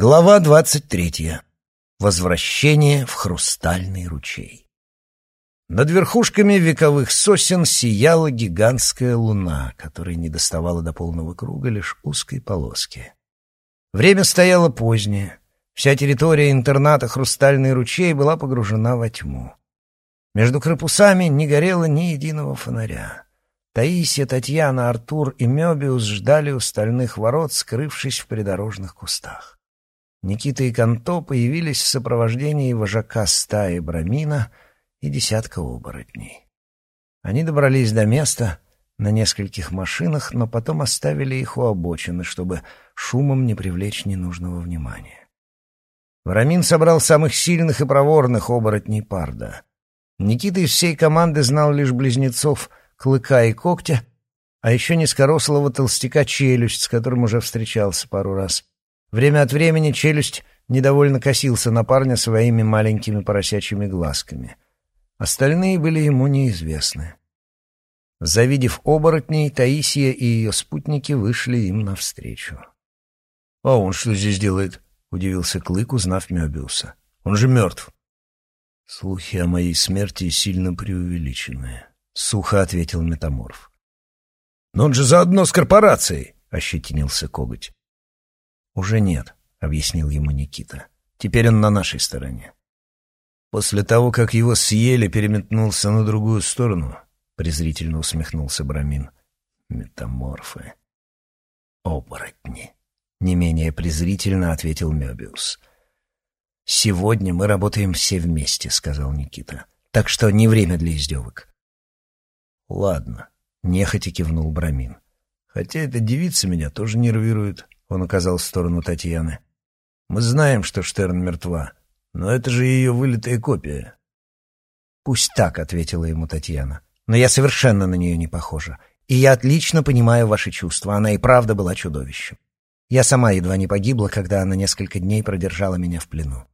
Глава двадцать третья. Возвращение в хрустальный ручей. Над верхушками вековых сосен сияла гигантская луна, которой не доставала до полного круга лишь узкой полоски. Время стояло позднее. Вся территория интерната «Хрустальный ручей» была погружена во тьму. Между корпусами не горело ни единого фонаря. Таисия, Татьяна, Артур и Мёбиус ждали у стальных ворот, скрывшись в придорожных кустах. Никита и Канто появились в сопровождении вожака стаи Брамина и десятка оборотней. Они добрались до места на нескольких машинах, но потом оставили их у обочины, чтобы шумом не привлечь ненужного внимания. Брамин собрал самых сильных и проворных оборотней Парда. Никита из всей команды знал лишь близнецов Клыка и Когтя, а еще низкорослого толстяка Челюсть, с которым уже встречался пару раз — Время от времени челюсть недовольно косился на парня своими маленькими поросячьими глазками. Остальные были ему неизвестны. Завидев оборотней, Таисия и ее спутники вышли им навстречу. — А он что здесь делает? — удивился Клык, узнав Мёбиуса. — Он же мертв. — Слухи о моей смерти сильно преувеличены, — сухо ответил Метаморф. — Но он же заодно с корпорацией, — ощетинился Коготь. «Уже нет», — объяснил ему Никита. «Теперь он на нашей стороне». После того, как его съели, переметнулся на другую сторону, презрительно усмехнулся Брамин. Метаморфы. Оборотни. Не менее презрительно ответил Мёбиус. «Сегодня мы работаем все вместе», — сказал Никита. «Так что не время для издевок». «Ладно», — нехотя кивнул Брамин. «Хотя эта девица меня тоже нервирует. Он указал в сторону Татьяны. «Мы знаем, что Штерн мертва, но это же ее вылитая копия». «Пусть так», — ответила ему Татьяна. «Но я совершенно на нее не похожа. И я отлично понимаю ваши чувства. Она и правда была чудовищем. Я сама едва не погибла, когда она несколько дней продержала меня в плену.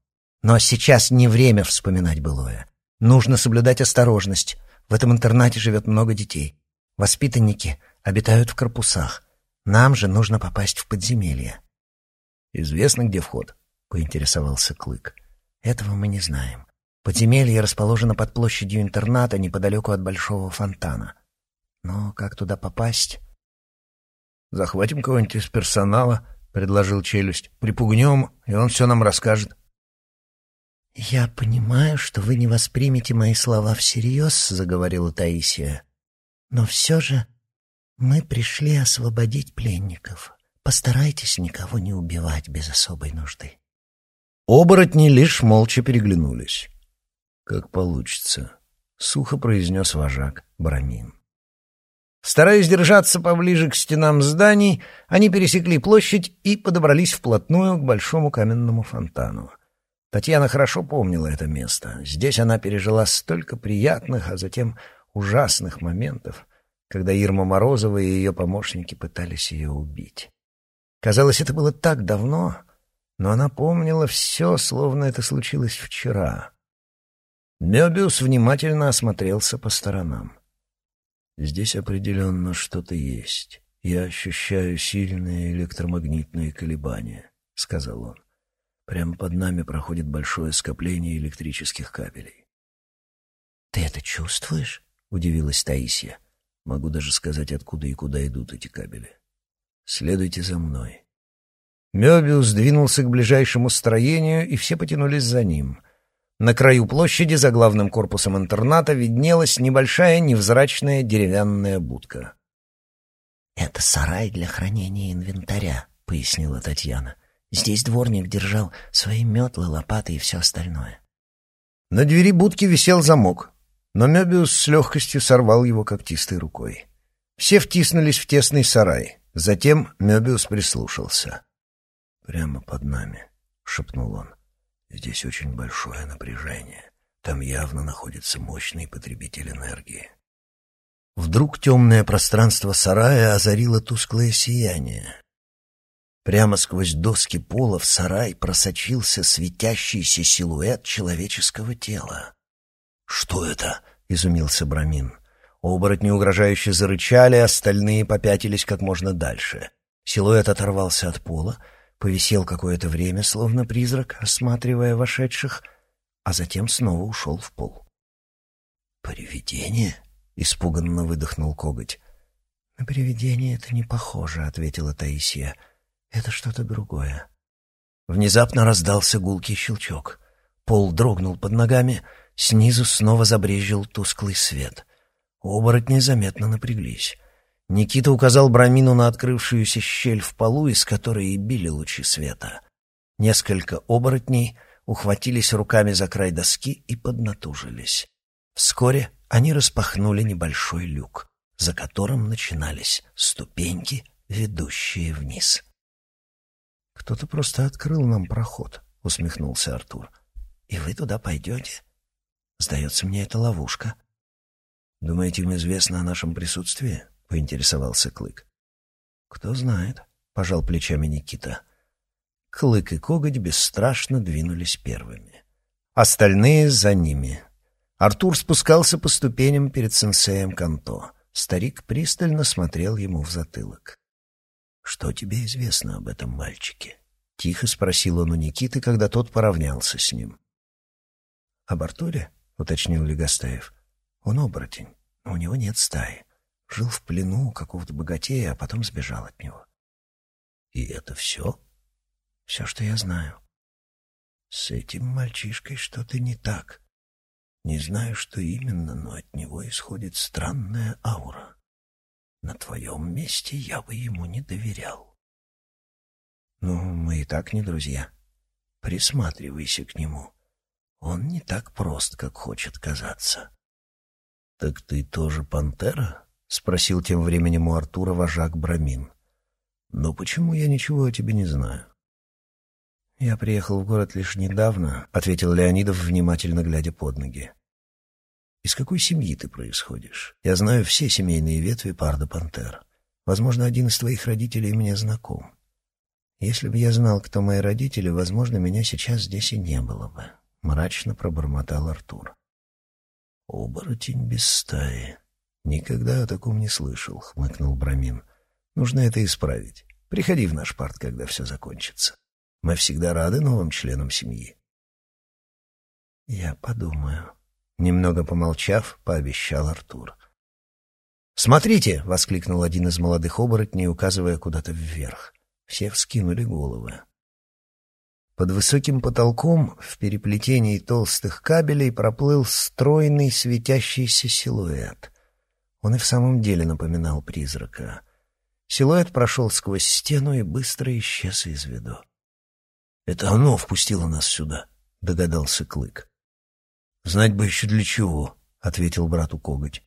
Но сейчас не время вспоминать былое. Нужно соблюдать осторожность. В этом интернате живет много детей. Воспитанники обитают в корпусах. Нам же нужно попасть в подземелье. Известно, где вход? поинтересовался Клык. Этого мы не знаем. Подземелье расположено под площадью интерната неподалеку от большого фонтана. Но как туда попасть? Захватим кого-нибудь из персонала, предложил челюсть. Припугнем, и он все нам расскажет. «Я понимаю, что вы не воспримете мои слова всерьез», — заговорила Таисия. «Но все же мы пришли освободить пленников. Постарайтесь никого не убивать без особой нужды. Оборотни лишь молча переглянулись. Как получится, сухо произнес вожак Брамин. Стараясь держаться поближе к стенам зданий, они пересекли площадь и подобрались вплотную к большому каменному фонтану. Татьяна хорошо помнила это место. Здесь она пережила столько приятных, а затем ужасных моментов — когда Ирма Морозова и ее помощники пытались ее убить. Казалось, это было так давно, но она помнила все, словно это случилось вчера. Мёбиус внимательно осмотрелся по сторонам. «Здесь определенно что-то есть. Я ощущаю сильные электромагнитные колебания», — сказал он. «Прямо под нами проходит большое скопление электрических кабелей». «Ты это чувствуешь?» — удивилась Таисия. Могу даже сказать, откуда и куда идут эти кабели. Следуйте за мной. Мёбиус двинулся к ближайшему строению, и все потянулись за ним. На краю площади за главным корпусом интерната виднелась небольшая невзрачная деревянная будка. «Это сарай для хранения инвентаря», — пояснила Татьяна. «Здесь дворник держал свои метлы, лопаты и все остальное». На двери будки висел замок, но Мёбиус с легкостью сорвал его когтистой рукой. Все втиснулись в тесный сарай. Затем Мёбиус прислушался. «Прямо под нами», — шепнул он. «Здесь очень большое напряжение. Там явно находится мощный потребитель энергии». Вдруг темное пространство сарая озарило тусклое сияние. Прямо сквозь доски пола в сарай просочился светящийся силуэт человеческого тела. «Что это?» — изумился Брамин. Оборотни угрожающе зарычали, остальные попятились как можно дальше. Силуэт оторвался от пола, повисел какое-то время, словно призрак, осматривая вошедших, а затем снова ушел в пол. «Привидение?» — испуганно выдохнул коготь. «На привидение это не похоже», — ответила Таисия. «Это что-то другое». Внезапно раздался гулкий щелчок. Пол дрогнул под ногами, снизу снова забрезжил тусклый свет. Оборотни заметно напряглись. Никита указал Брамину на открывшуюся щель в полу, из которой и били лучи света. Несколько оборотней ухватились руками за край доски и поднатужились. Вскоре они распахнули небольшой люк, за которым начинались ступеньки, ведущие вниз. «Кто-то просто открыл нам проход», — усмехнулся Артур. «И вы туда пойдете? Сдается мне, это ловушка». «Думаете, им известно о нашем присутствии?» — поинтересовался Клык. «Кто знает», — пожал плечами Никита. Клык и Коготь бесстрашно двинулись первыми. Остальные за ними. Артур спускался по ступеням перед сенсеем Канто. Старик пристально смотрел ему в затылок. «Что тебе известно об этом мальчике?» — тихо спросил он у Никиты, когда тот поравнялся с ним. «Об Артуре?» — уточнил Легостаев. «Он оборотень, но у него нет стаи. Жил в плену у какого-то богатея, а потом сбежал от него. И это все? Все, что я знаю. С этим мальчишкой что-то не так. Не знаю, что именно, но от него исходит странная аура. На твоем месте я бы ему не доверял. Ну, мы и так не друзья. Присматривайся к нему. Он не так прост, как хочет казаться. Так ты тоже пантера? — спросил тем временем у Артура вожак Брамин. «Но почему я ничего о тебе не знаю?» «Я приехал в город лишь недавно», — ответил Леонидов, внимательно глядя под ноги. «Из какой семьи ты происходишь? Я знаю все семейные ветви Парда Пантер. Возможно, один из твоих родителей мне знаком. Если бы я знал, кто мои родители, возможно, меня сейчас здесь и не было бы», — мрачно пробормотал Артур. «Оборотень без стаи», «Никогда о таком не слышал», — хмыкнул Брамин. «Нужно это исправить. Приходи в наш парт, когда все закончится. Мы всегда рады новым членам семьи». «Я подумаю», — немного помолчав, пообещал Артур. «Смотрите!» — воскликнул один из молодых оборотней, указывая куда-то вверх. Все вскинули головы. Под высоким потолком в переплетении толстых кабелей проплыл стройный светящийся силуэт. Он и в самом деле напоминал призрака. Силуэт прошел сквозь стену и быстро исчез из виду. «Это оно впустило нас сюда», — догадался Клык. «Знать бы еще для чего», — ответил брату Коготь.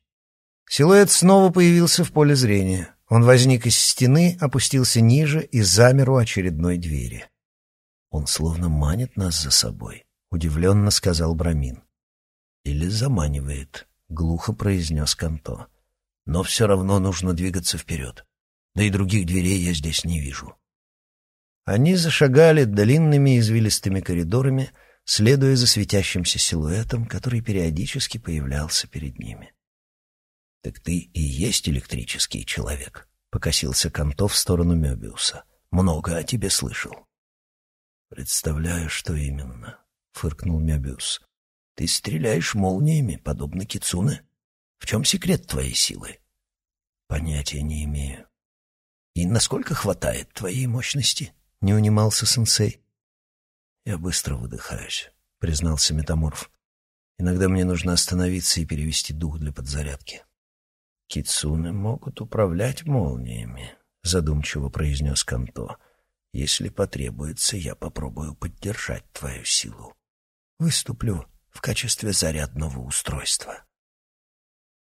Силуэт снова появился в поле зрения. Он возник из стены, опустился ниже и замер у очередной двери. «Он словно манит нас за собой», — удивленно сказал Брамин. «Или заманивает», — глухо произнес Канто но все равно нужно двигаться вперед. Да и других дверей я здесь не вижу. Они зашагали длинными извилистыми коридорами, следуя за светящимся силуэтом, который периодически появлялся перед ними. — Так ты и есть электрический человек, — покосился Канто в сторону Мебиуса. — Много о тебе слышал. — Представляю, что именно, — фыркнул Мебиус. — Ты стреляешь молниями, подобно Кицуне. В чем секрет твоей силы? Понятия не имею. И насколько хватает твоей мощности? Не унимался сенсей. Я быстро выдыхаюсь, признался метаморф. Иногда мне нужно остановиться и перевести дух для подзарядки. Кицуны могут управлять молниями, задумчиво произнес Канто. Если потребуется, я попробую поддержать твою силу. Выступлю в качестве зарядного устройства.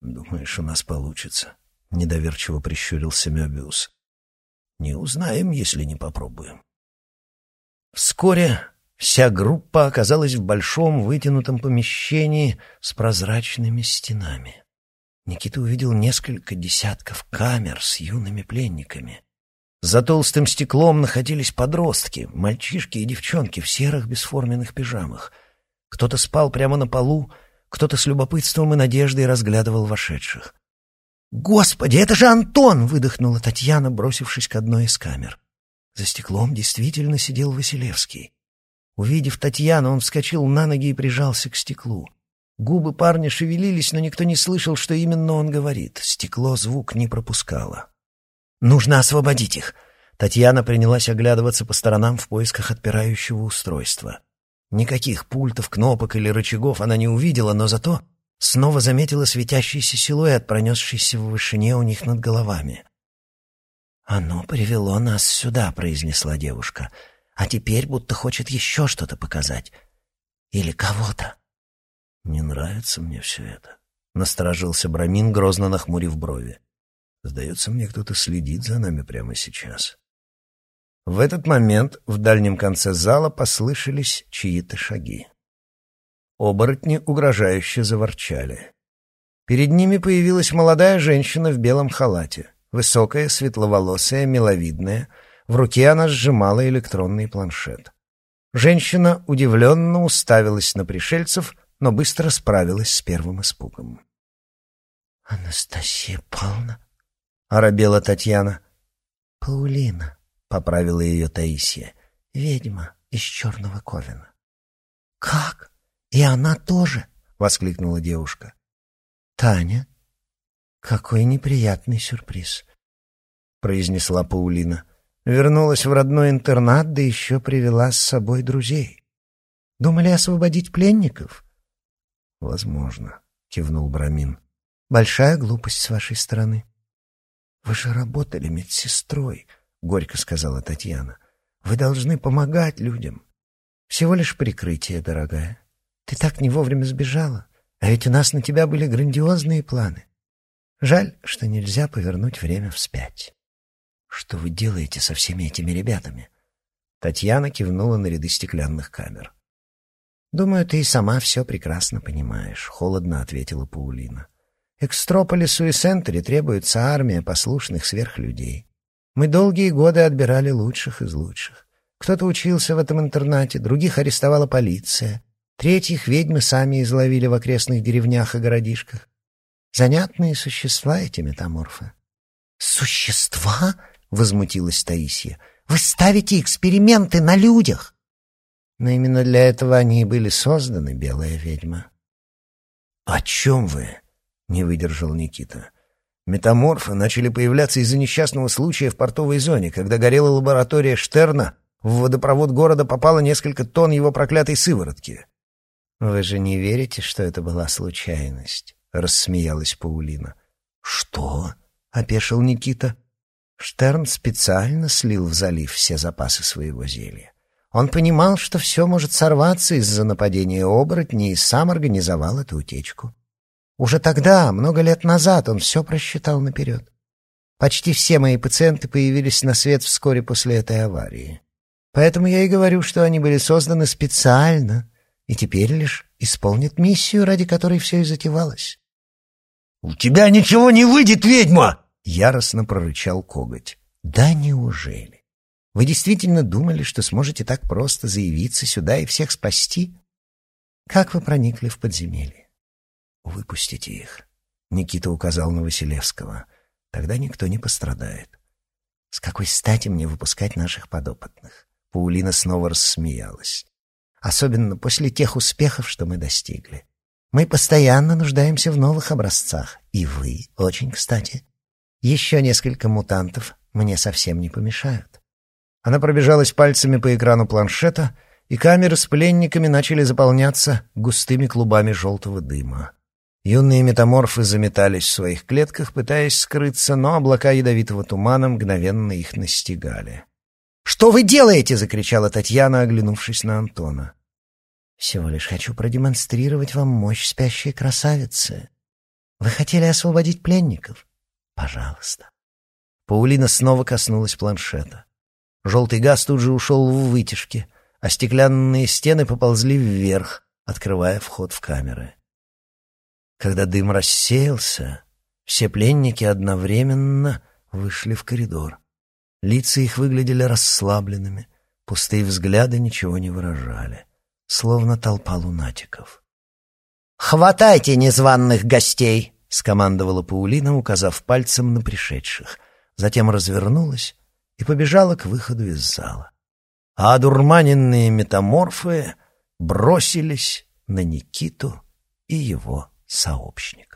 «Думаешь, у нас получится?» — недоверчиво прищурился Мёбиус. «Не узнаем, если не попробуем». Вскоре вся группа оказалась в большом вытянутом помещении с прозрачными стенами. Никита увидел несколько десятков камер с юными пленниками. За толстым стеклом находились подростки, мальчишки и девчонки в серых бесформенных пижамах. Кто-то спал прямо на полу, кто-то с любопытством и надеждой разглядывал вошедших. «Господи, это же Антон!» — выдохнула Татьяна, бросившись к одной из камер. За стеклом действительно сидел Василевский. Увидев Татьяну, он вскочил на ноги и прижался к стеклу. Губы парня шевелились, но никто не слышал, что именно он говорит. Стекло звук не пропускало. «Нужно освободить их!» Татьяна принялась оглядываться по сторонам в поисках отпирающего устройства. Никаких пультов, кнопок или рычагов она не увидела, но зато снова заметила светящийся силуэт, пронесшийся в вышине у них над головами. «Оно привело нас сюда», — произнесла девушка. «А теперь будто хочет еще что-то показать. Или кого-то». «Не нравится мне все это», — насторожился Брамин, грозно нахмурив брови. «Сдается мне, кто-то следит за нами прямо сейчас». В этот момент в дальнем конце зала послышались чьи-то шаги. Оборотни угрожающе заворчали. Перед ними появилась молодая женщина в белом халате, высокая, светловолосая, миловидная. В руке она сжимала электронный планшет. Женщина удивленно уставилась на пришельцев, но быстро справилась с первым испугом. «Анастасия Павловна?» — оробела Татьяна. «Паулина», — поправила ее Таисия. «Ведьма из Черного Ковена». «Как? И она тоже?» — воскликнула девушка. «Таня, какой неприятный сюрприз», — произнесла Паулина. «Вернулась в родной интернат, да еще привела с собой друзей. Думали освободить пленников?» «Возможно», — кивнул Брамин. «Большая глупость с вашей стороны». «Вы же работали медсестрой», — горько сказала Татьяна. «Вы должны помогать людям». «Всего лишь прикрытие, дорогая. Ты так не вовремя сбежала, а ведь у нас на тебя были грандиозные планы. Жаль, что нельзя повернуть время вспять». «Что вы делаете со всеми этими ребятами?» Татьяна кивнула на ряды стеклянных камер. «Думаю, ты и сама все прекрасно понимаешь», — холодно ответила Паулина. «Экстрополису и Сентере требуется армия послушных сверхлюдей. Мы долгие годы отбирали лучших из лучших. Кто-то учился в этом интернате, других арестовала полиция, третьих ведьмы сами изловили в окрестных деревнях и городишках. Занятные существа эти метаморфы». «Существа?» — возмутилась Таисия. «Вы ставите эксперименты на людях!» Но именно для этого они и были созданы, белая ведьма. «О чем вы?» — не выдержал Никита. Метаморфы начали появляться из-за несчастного случая в портовой зоне, когда горела лаборатория Штерна, в водопровод города попало несколько тонн его проклятой сыворотки. «Вы же не верите, что это была случайность?» — рассмеялась Паулина. «Что?» — опешил Никита. Штерн специально слил в залив все запасы своего зелья. Он понимал, что все может сорваться из-за нападения оборотней и сам организовал эту утечку. Уже тогда, много лет назад, он все просчитал наперед. Почти все мои пациенты появились на свет вскоре после этой аварии. Поэтому я и говорю, что они были созданы специально и теперь лишь исполнят миссию, ради которой все и затевалось. «У тебя ничего не выйдет, ведьма!» — яростно прорычал коготь. «Да неужели? Вы действительно думали, что сможете так просто заявиться сюда и всех спасти? Как вы проникли в подземелье? Выпустите их. Никита указал на Василевского. Тогда никто не пострадает. С какой стати мне выпускать наших подопытных? Паулина снова рассмеялась. Особенно после тех успехов, что мы достигли. Мы постоянно нуждаемся в новых образцах. И вы, очень кстати. Еще несколько мутантов мне совсем не помешают. Она пробежалась пальцами по экрану планшета, и камеры с пленниками начали заполняться густыми клубами желтого дыма. Юные метаморфы заметались в своих клетках, пытаясь скрыться, но облака ядовитого тумана мгновенно их настигали. «Что вы делаете?» — закричала Татьяна, оглянувшись на Антона. «Всего лишь хочу продемонстрировать вам мощь спящей красавицы. Вы хотели освободить пленников? Пожалуйста». Паулина снова коснулась планшета. Желтый газ тут же ушел в вытяжки, а стеклянные стены поползли вверх, открывая вход в камеры. Когда дым рассеялся, все пленники одновременно вышли в коридор. Лица их выглядели расслабленными, пустые взгляды ничего не выражали, словно толпа лунатиков. «Хватайте незваных гостей!» — скомандовала Паулина, указав пальцем на пришедших. Затем развернулась и побежала к выходу из зала. А одурманенные метаморфы бросились на Никиту и его сообщников.